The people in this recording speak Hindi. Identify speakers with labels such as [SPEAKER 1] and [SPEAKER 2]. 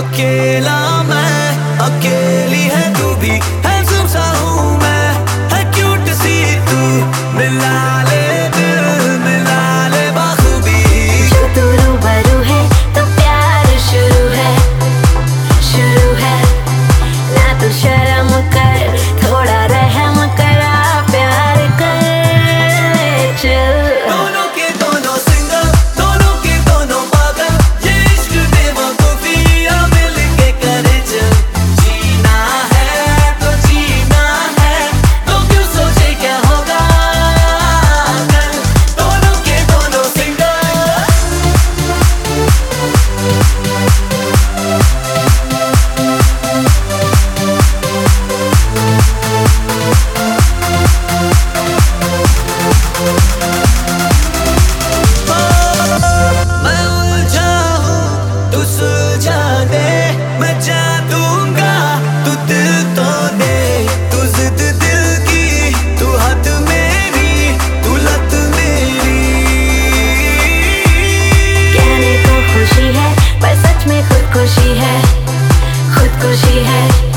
[SPEAKER 1] अकेला मैं अकेली है तू भी।
[SPEAKER 2] खुशी है खुदकुशी है।